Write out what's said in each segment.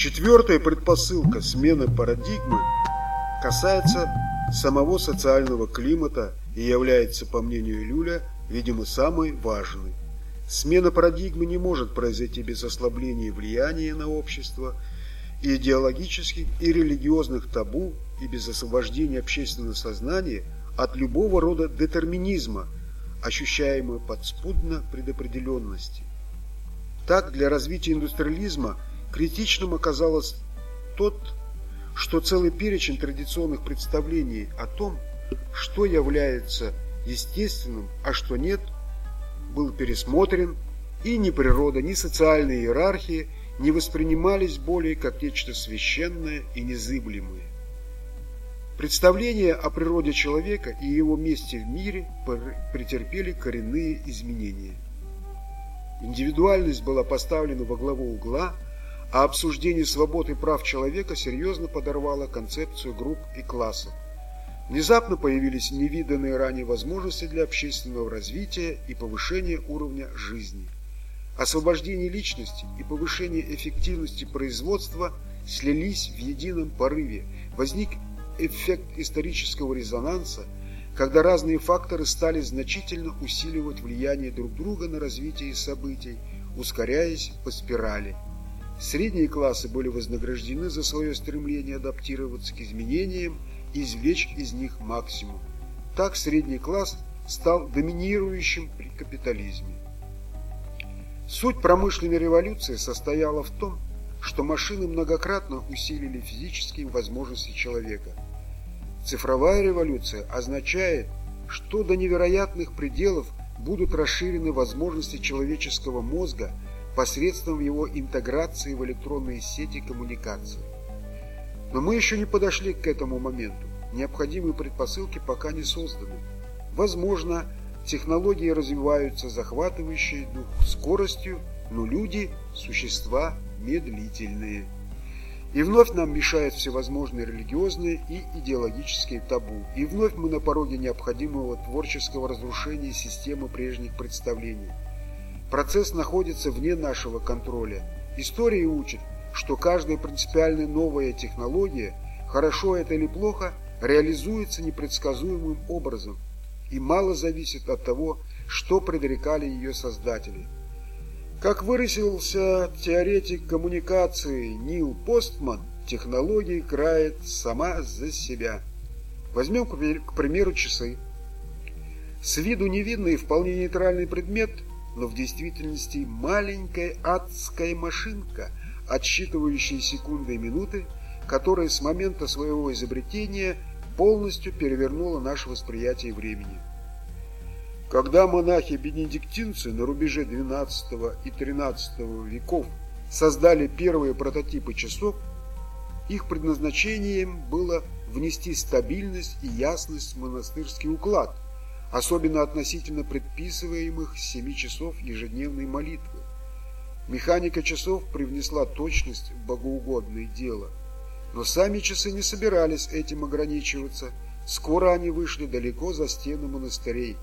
Четвертая предпосылка смены парадигмы касается самого социального климата и является, по мнению Люля, видимо, самой важной. Смена парадигмы не может произойти без ослабления влияния на общество и идеологических и религиозных табу и без освобождения общественного сознания от любого рода детерминизма, ощущаемого подспудно предопределенности. Так, для развития индустриализма критичным оказалось тот, что целый перечень традиционных представлений о том, что является естественным, а что нет – был пересмотрен, и ни природа, ни социальные иерархии не воспринимались более как нечто священное и незыблемое. Представления о природе человека и его месте в мире претерпели коренные изменения. Индивидуальность была поставлена во главу угла, а обсуждение свобод и прав человека серьезно подорвало концепцию групп и классов. Внезапно появились невиданные ранее возможности для общественного развития и повышения уровня жизни. Освобождение личности и повышение эффективности производства слились в едином порыве. Возник эффект исторического резонанса, когда разные факторы стали значительно усиливать влияние друг друга на развитие событий, ускоряясь по спирали. Средние классы были вознаграждены за свое стремление адаптироваться к изменениям извлечь из них максимум. Так средний класс стал доминирующим при капитализме. Суть промышленной революции состояла в том, что машины многократно усилили физические возможности человека. Цифровая революция означает, что до невероятных пределов будут расширены возможности человеческого мозга посредством его интеграции в электронные сети коммуникации. Но мы еще не подошли к этому моменту. Необходимые предпосылки пока не созданы. Возможно, технологии развиваются захватывающей дух скоростью, но люди – существа медлительные. И вновь нам мешают всевозможные религиозные и идеологические табу. И вновь мы на пороге необходимого творческого разрушения системы прежних представлений. Процесс находится вне нашего контроля. История учит, что каждая принципиально новая технология, хорошо это или плохо, реализуется непредсказуемым образом и мало зависит от того, что предрекали ее создатели. Как выразился теоретик коммуникации Нил Постман, технология крает сама за себя. Возьмем, к примеру, часы. С виду невидный и вполне нейтральный предмет, но в действительности маленькая адская машинка – отсчитывающие секунды и минуты, которая с момента своего изобретения полностью перевернула наше восприятие времени. Когда монахи-бенедиктинцы на рубеже XII и XIII веков создали первые прототипы часов, их предназначением было внести стабильность и ясность в монастырский уклад, особенно относительно предписываемых семи часов ежедневной молитвы. Механика часов привнесла точность в богоугодное дело. Но сами часы не собирались этим ограничиваться. Скоро они вышли далеко за стены монастырей.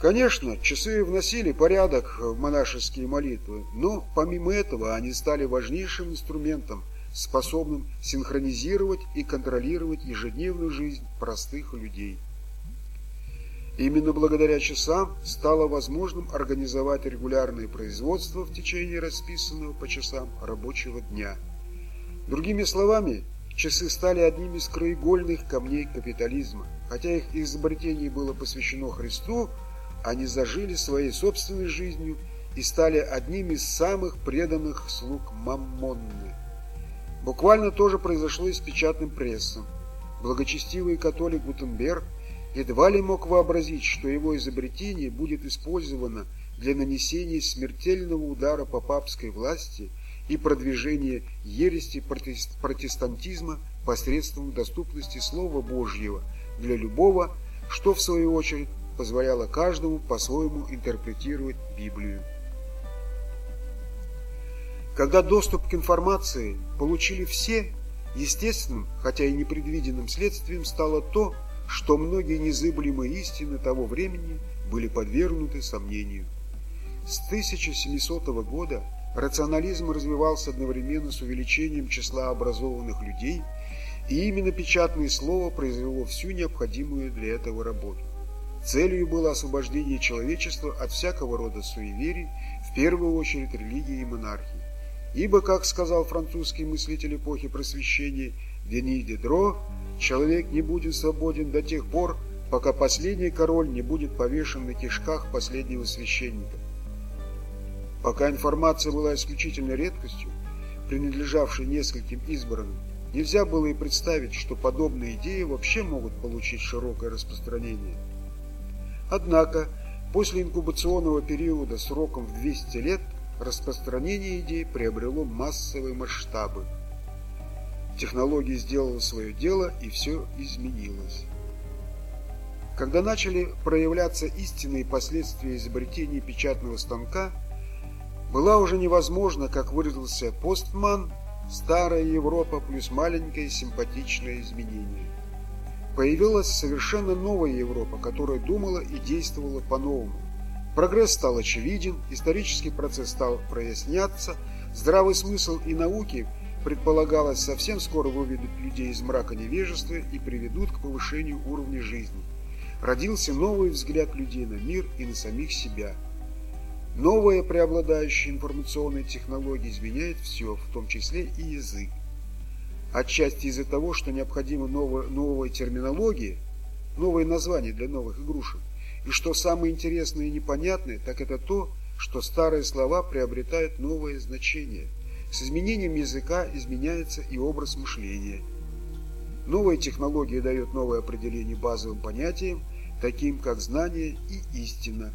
Конечно, часы вносили порядок в монашеские молитвы, но помимо этого они стали важнейшим инструментом, способным синхронизировать и контролировать ежедневную жизнь простых людей. Именно благодаря часам стало возможным организовать регулярное производство в течение расписанного по часам рабочего дня. Другими словами, часы стали одним из краеугольных камней капитализма. Хотя их изобретение было посвящено Христу, они зажили своей собственной жизнью и стали одним из самых преданных слуг Маммонны. Буквально то же произошло и с печатным прессом. Благочестивый католик Гутенберг едва ли мог вообразить, что его изобретение будет использовано для нанесения смертельного удара по папской власти и продвижения ерести протестантизма посредством доступности Слова Божьего для любого, что в свою очередь позволяло каждому по-своему интерпретировать Библию. Когда доступ к информации получили все, естественным, хотя и непредвиденным следствием стало то, что многие незыблемые истины того времени были подвергнуты сомнению. С 1700 года рационализм развивался одновременно с увеличением числа образованных людей, и именно печатное слово произвело всю необходимую для этого работу. Целью было освобождение человечества от всякого рода суеверий, в первую очередь религии и монархии. Ибо, как сказал французский мыслитель эпохи просвещения Дени Дидро, человек не будет свободен до тех пор, пока последний король не будет повешен на кишках последнего священника. Пока информация была исключительно редкостью, принадлежавшей нескольким избранным, нельзя было и представить, что подобные идеи вообще могут получить широкое распространение. Однако, после инкубационного периода сроком в 200 лет, распространение идей приобрело массовые масштабы. Технология сделала свое дело, и все изменилось. Когда начали проявляться истинные последствия изобретения печатного станка, была уже невозможна, как выразился Постман, старая Европа плюс маленькое симпатичное изменение. Появилась совершенно новая Европа, которая думала и действовала по-новому. Прогресс стал очевиден, исторический процесс стал проясняться, здравый смысл и науки, предполагалось, совсем скоро выведут людей из мрака невежества и приведут к повышению уровня жизни. Родился новый взгляд людей на мир и на самих себя. Новая преобладающая информационная технология изменяет все, в том числе и язык. Отчасти из-за того, что необходима новая, новая терминология, новые названия для новых игрушек, и что самое интересное и непонятное, так это то, что старые слова приобретают новое значение. С изменением языка изменяется и образ мышления. Новая технология дает новое определение базовым понятиям, таким как знание и истина.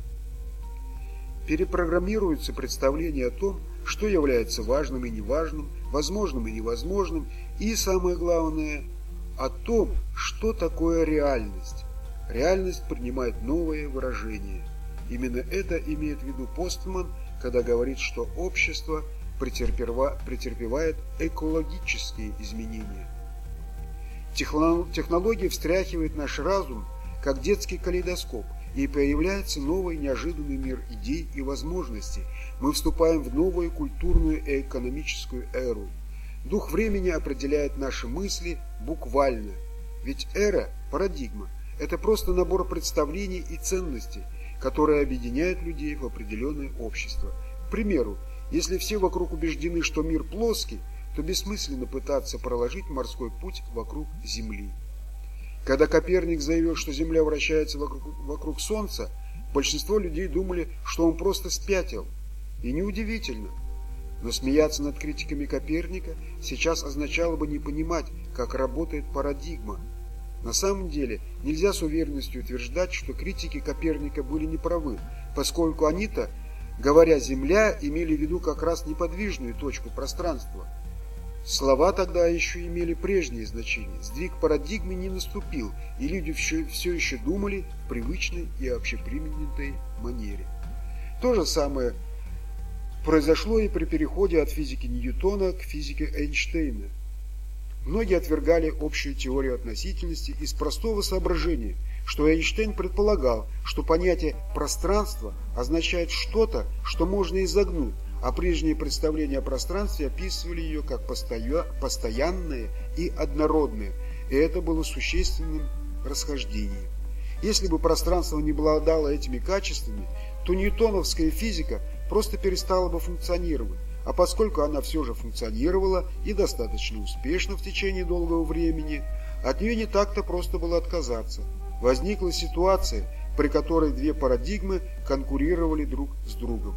Перепрограммируется представление о том, что является важным и неважным, возможным и невозможным, и, самое главное, о том, что такое реальность реальность принимает новые выражения. Именно это имеет в виду Постман, когда говорит, что общество претерпевает экологические изменения. Технология встряхивает наш разум, как детский калейдоскоп, и появляется новый неожиданный мир идей и возможностей. Мы вступаем в новую культурную и экономическую эру. Дух времени определяет наши мысли буквально, ведь эра – парадигма – это просто набор представлений и ценностей, которые объединяют людей в определенное общество. К примеру, если все вокруг убеждены, что мир плоский, то бессмысленно пытаться проложить морской путь вокруг Земли. Когда Коперник заявил, что Земля вращается вокруг, вокруг Солнца, большинство людей думали, что он просто спятил. И неудивительно. Но смеяться над критиками Коперника сейчас означало бы не понимать, как работает парадигма, на самом деле, нельзя с уверенностью утверждать, что критики Коперника были неправы, поскольку они-то, говоря «Земля», имели в виду как раз неподвижную точку пространства. Слова тогда еще имели прежнее значение. Сдвиг парадигмы не наступил, и люди все, еще думали в привычной и общеприменятой манере. То же самое произошло и при переходе от физики Ньютона к физике Эйнштейна – Многие отвергали общую теорию относительности из простого соображения, что Эйнштейн предполагал, что понятие «пространство» означает что-то, что можно изогнуть, а прежние представления о пространстве описывали ее как постоянное и однородное, и это было существенным расхождением. Если бы пространство не обладало этими качествами, то ньютоновская физика просто перестала бы функционировать, а поскольку она все же функционировала и достаточно успешно в течение долгого времени, от нее не так-то просто было отказаться. Возникла ситуация, при которой две парадигмы конкурировали друг с другом.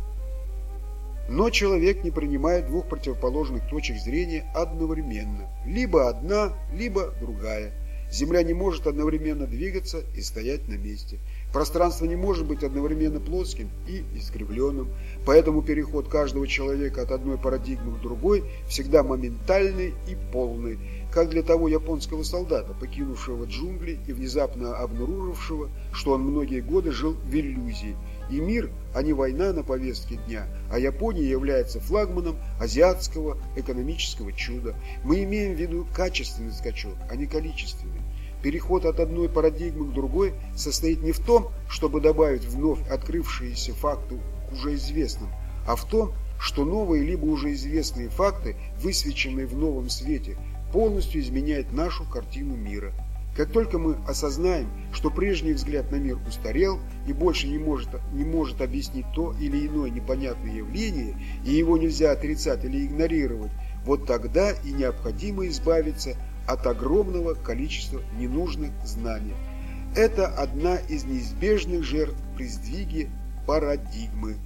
Но человек не принимает двух противоположных точек зрения одновременно. Либо одна, либо другая. Земля не может одновременно двигаться и стоять на месте. Пространство не может быть одновременно плоским и искривленным, поэтому переход каждого человека от одной парадигмы к другой всегда моментальный и полный, как для того японского солдата, покинувшего джунгли и внезапно обнаружившего, что он многие годы жил в иллюзии. И мир, а не война на повестке дня, а Япония является флагманом азиатского экономического чуда. Мы имеем в виду качественный скачок, а не количественный. Переход от одной парадигмы к другой состоит не в том, чтобы добавить вновь открывшиеся факты к уже известным, а в том, что новые либо уже известные факты, высвеченные в новом свете, полностью изменяют нашу картину мира. Как только мы осознаем, что прежний взгляд на мир устарел и больше не может, не может объяснить то или иное непонятное явление, и его нельзя отрицать или игнорировать, вот тогда и необходимо избавиться от огромного количества ненужных знаний. Это одна из неизбежных жертв при сдвиге парадигмы.